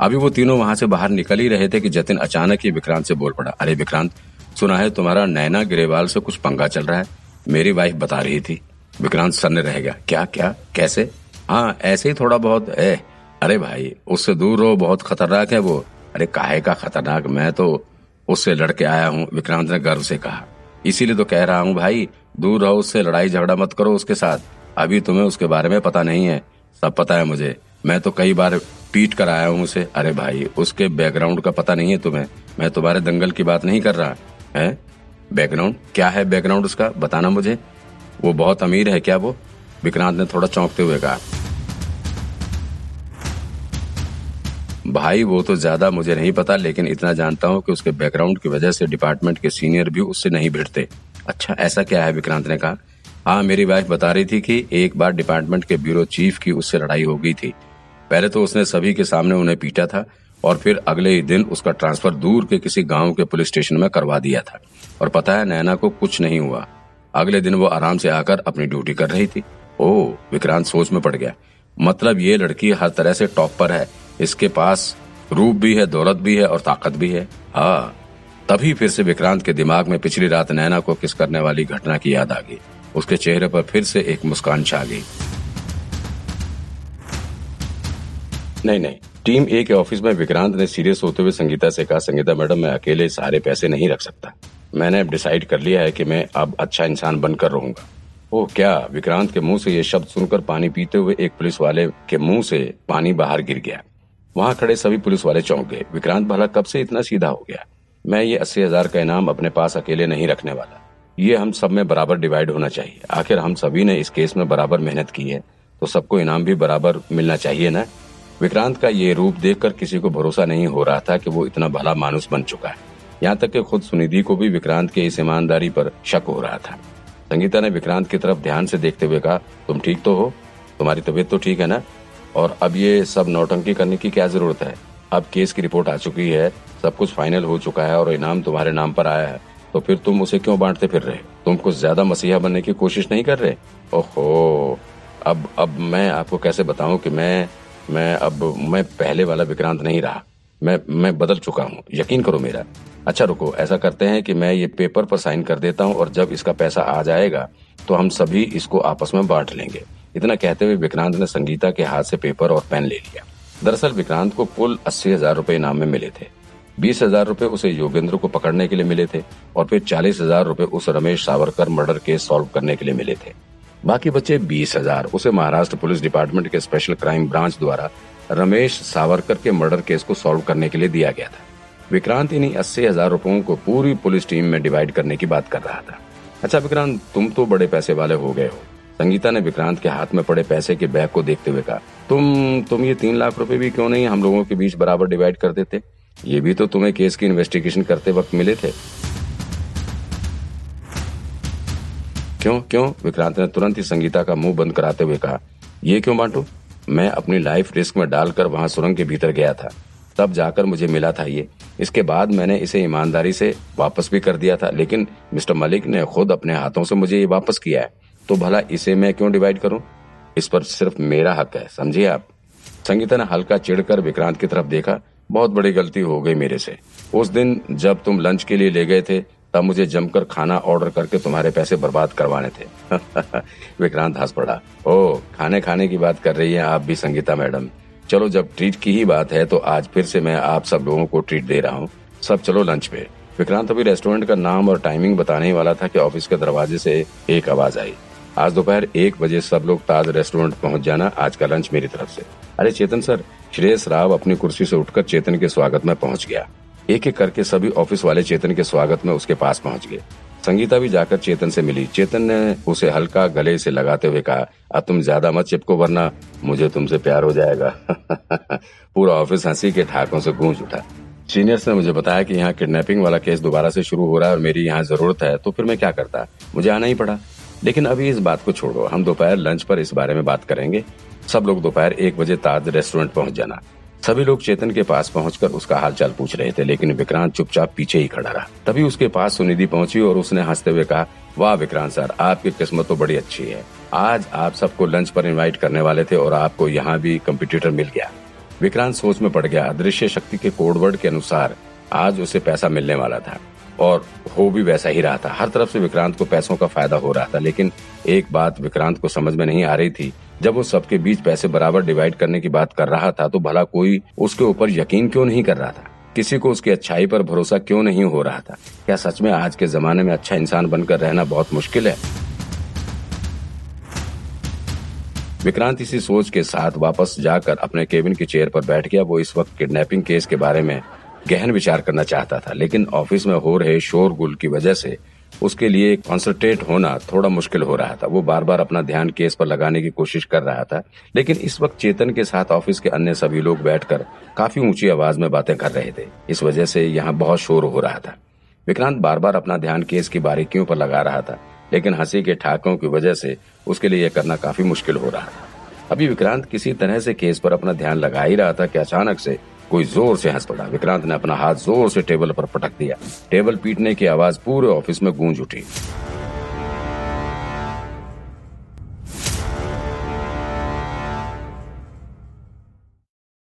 अभी वो तीनों वहाँ से बाहर निकल ही रहे थे कि जतिन अचानक ही विक्रांत से बोल पड़ा, अरे विक्रांत, सुना है तुम्हारा नैना गिरेवाल से कुछ पंगा चल रहा है? मेरी वाइफ बता रही थी। विक्रांत सन्न रह गया। क्या क्या, कैसे? हाँ ऐसे ही थोड़ा बहुत है अरे भाई, उससे दूर रहो, बहुत खतरनाक है वो। अरे काहे का खतरनाक? मैं तो उससे लड़के आया हूँ, विक्रांत ने गर्व से कहा। इसीलिए तो कह रहा हूँ भाई, दूर रहो, उससे लड़ाई झगड़ा मत करो उसके साथ। अभी तुम्हें उसके बारे में पता नहीं है, सब पता है मुझे। मैं तो कई बार पीट कर आया हूँ उसे। अरे भाई, उसके बैकग्राउंड का पता नहीं है तुम्हें। मैं तुम्हारे दंगल की बात नहीं कर रहा, है? बैकग्राउंड क्या है बैकग्राउंड उसका? बताना मुझे। वो बहुत अमीर है क्या वो? विक्रांत ने थोड़ा चौंकते हुए कहा। भाई, वो तो ज़्यादा मुझे नहीं पता, लेकिन इतना जानता हूँ कि उसके बैकग्राउंड की वजह से डिपार्टमेंट के सीनियर भी उससे नहीं भिड़ते। अच्छा ऐसा क्या है? विक्रांत ने कहा। हाँ मेरी वाइफ बता रही थी कि एक बार डिपार्टमेंट के ब्यूरो चीफ की उससे लड़ाई हो गई थी। पहले तो उसने सभी के सामने उन्हें पीटा था और फिर अगले ही दिन उसका ट्रांसफ़र दूर के किसी गाँव के पुलिस स्टेशन में करवा दिया था। और पता है, नैना को कुछ नहीं हुआ। अगले दिन वो आराम से आकर अपनी ड्यूटी कर रही थी। ओ, विक्रांत सोच में पड़ गया। मतलब ये लड़की हर तरह से टॉप पर है। इसके पास रूप भी है, दौलत भी है और ताकत भी है। हाँ तभी फिर से विक्रांत के दिमाग में पिछली रात नैना को किस करने वाली घटना की याद आ गई। उसके चेहरे पर फिर से एक मुस्कान छा गई। नहीं नहीं। टीम ए के ऑफ़िस में विक्रांत ने सीरियस होते हुए संगीता से कहा, संगीता मैडम, मैं अकेले सारे पैसे नहीं रख सकता। मैंने अब डिसाइड कर लिया है कि मैं अब अच्छा इंसान बनकर रहूँगा। ओह क्या विक्रांत के मुँह से ये शब्द सुनकर पानी पीते हुए एक पुलिस वाले के मुँह से पानी बाहर गिर गया? वहाँ खड़े सभी पुलिस वाले चौंक गए। विक्रांत भला कब से इतना सीधा हो गया? मैं ये अस्सी हज़ार का इनाम अपने पास अकेले नहीं रखने वाला। ये हम सब में बराबर डिवाइड होना चाहिए। आखिर हम सभी ने इस केस में बराबर मेहनत की है तो सबको इनाम भी बराबर मिलना चाहिए ना? विक्रांत का ये रूप देखकर किसी को भरोसा नहीं हो रहा था कि वो इतना भला मानुस बन चुका है। यहाँ तक कि खुद सुनिधि को भी विक्रांत के इस ईमानदारी पर शक हो रहा था। संगीता ने विक्रांत की तरफ़ ध्यान से देखते हुए कहा, तुम ठीक तो हो? तुम्हारी तबीयत तो ठीक है ना? और अब ये सब नौटंकी करने की क्या ज़रूरत है? अब केस की रिपोर्ट आ चुकी है, सब कुछ फाइनल हो चुका है और इनाम तुम्हारे नाम पर आया है। तो फिर तुम उसे क्यों बांटते फिर रहे? तुम कुछ ज़्यादा मसीहा बनने की कोशिश नहीं कर रहे? ओहो, अब अब मैं आपको कैसे बताऊँ कि मैं मैं अब, मैं पहले वाला विक्रांत नहीं रहा। मैं मैं बदल चुका हूँ। यकीन करो मेरा। अच्छा रुको। ऐसा करते हैं कि मैं ये पेपर पर साइन कर देता हूँ और जब इसका पैसा आ जाएगा तो हम सभी इसको आपस में बांट लेंगे। इतना कहते हुए विक्रांत ने संगीता के हाथ से पेपर और पेन ले लिया। दरअसल विक्रांत को कुल अस्सी हज़ार रूपए इनाम में मिले थे। बीस हज़ार रूपए उसे योगेंद्र को पकड़ने के लिए मिले थे और फिर चालीस हज़ार रूपए उस Ramesh Savarkar murder case solve करने के लिए मिले थे। बाकी बचे बीस हज़ार। उसे महाराष्ट्र पुलिस डिपार्टमेंट के स्पेशल क्राइम ब्रांच द्वारा रमेश सावरकर के मर्डर केस को सॉल्व करने के लिए दिया गया था। विक्रांत इन्हीं अस्सी हज़ार रूपयों को पूरी पुलिस टीम में डिवाइड करने की बात कर रहा था। अच्छा विक्रांत, तुम तो बड़े पैसे वाले हो गए हो। संगीता ने विक्रांत के हाथ में पड़े पैसे के बैग को देखते हुए कहा, तुम तुम ये तीन लाख रुपए भी क्यों नहीं हम लोगों के बीच बराबर डिवाइड कर देते? ये भी तो तुम्हें केस की इन्वेस्टिगेशन करते वक्त मिले थे। क्यों क्यों? विक्रांत ने तुरंत ही संगीता का मुँह बंद कराते हुए कहा, ये क्यों बांटू? मैं अपनी लाइफ रिस्क में डालकर वहाँ सुरंग के भीतर गया था। तब जाकर मुझे मिला था ये। इसके बाद मैंने इसे ईमानदारी से वापस भी कर दिया था, लेकिन मिस्टर मलिक ने खुद अपने हाथों से मुझे ये वापस किया है। तो भला इसे मैं क्यों डिवाइड करूँ? इस पर सिर्फ़ मेरा हक है, समझिए आप? संगीता ने हल्का चिढ़कर विक्रांत की तरफ़ देखा। बहुत बड़ी गलती हो गई मेरे से। उस दिन जब तुम लंच के लिए ले गए थे तब मुझे जमकर खाना ऑर्डर करके तुम्हारे पैसे बर्बाद करवाने थे। विक्रांत हंस पड़ा। ओ, खाने खाने की बात कर रही हैं आप भी, संगीता मैडम। चलो, जब ट्रीट की ही बात है तो आज फिर से मैं आप सब लोगों को ट्रीट दे रहा हूँ। सब चलो लंच पे। विक्रांत अभी रेस्टोरेंट का नाम और टाइमिंग बताने ही वाला था कि ऑफ़िस के दरवाजे से एक आवाज़ आई। आज दोपहर एक बजे सब लोग ताज रेस्टोरेंट पहुँच जाना आज का लंच मेरी तरफ़ से। अरे चेतन सर, श्रेयस राव अपनी कुर्सी से उठकर चेतन के स्वागत में पहुँच गया। एक एक करके सभी ऑफ़िस वाले चेतन के स्वागत में उसके पास पहुँच गए। संगीता भी जाकर चेतन से मिली। चेतन ने उसे हल्का गले से लगाते हुए कहा, अब तुम ज़्यादा मत चिपको वरना मुझे तुमसे प्यार हो जाएगा। पूरा ऑफ़िस हँसी के ठाकों से गूंज उठा। सीनियर्स ने मुझे बताया कि यहाँ किडनैपिंग वाला केस दोबारा से शुरू हो रहा है और मेरी यहाँ ज़रूरत है तो फिर मैं क्या करता? मुझे आना ही पड़ा। लेकिन अभी इस बात को छोड़ो। हम दोपहर लंच पर इस बारे में बात करेंगे। सब लोग दोपहर एक बजे ताज रेस्टोरेंट पहुँच जाना। सभी लोग चेतन के पास पहुंचकर उसका हालचाल पूछ रहे थे, लेकिन विक्रांत चुपचाप पीछे ही खड़ा रहा। तभी उसके पास सुनिधि पहुँची और उसने हँसते हुए कहा, वाह विक्रांत सर, आपकी किस्मत तो बड़ी अच्छी है। आज आप सबको लंच पर इनवाइट करने वाले थे और आपको यहाँ भी कंपिटिटर मिल गया। विक्रांत सोच में पड़ गया, अदृश्य शक्ति के कोडवर्ड के अनुसार आज उसे पैसा मिलने वाला था और हो भी वैसा ही रहा था। हर तरफ़ से विक्रांत को पैसों का फ़ायदा हो रहा था, लेकिन एक बात विक्रांत को समझ में नहीं आ रही थी जब वो सबके बीच पैसे बराबर डिवाइड करने की बात कर रहा था तो भला कोई उसके ऊपर यकीन क्यों नहीं कर रहा था? किसी को उसकी अच्छाई पर भरोसा क्यों नहीं हो रहा था? क्या सच में आज के जमाने में अच्छा इंसान बनकर रहना बहुत मुश्किल है? विक्रांत इसी सोच के साथ वापस जाकर अपने केबिन की चेयर पर बैठ गया। वो इस वक्त किडनैपिंग केस के बारे में गहन विचार करना चाहता था, लेकिन ऑफ़िस में हो रहे शोरगुल की वजह से उसके लिए कॉन्सेंट्रेट होना थोड़ा मुश्किल हो रहा था। वो बार बार अपना ध्यान केस पर लगाने की कोशिश कर रहा था, लेकिन इस वक्त चेतन के साथ ऑफ़िस के अन्य सभी लोग बैठकर काफ़ी ऊँची आवाज़ में बातें कर रहे थे। इस वजह से यहाँ बहुत शोर हो रहा था। विक्रांत बार बार अपना ध्यान केस की बारीकियों पर लगा रहा था, लेकिन हँसी के ठाकों की वजह से उसके लिए यह करना काफ़ी मुश्किल हो रहा था। अभी विक्रांत किसी तरह से केस पर अपना ध्यान लगा ही रहा था कि अचानक से कोई ज़ोर से हंस पड़ा विक्रांत ने अपना हाथ ज़ोर से टेबल पर पटक दिया। टेबल पीटने की आवाज़ पूरे ऑफ़िस में गूंज उठी।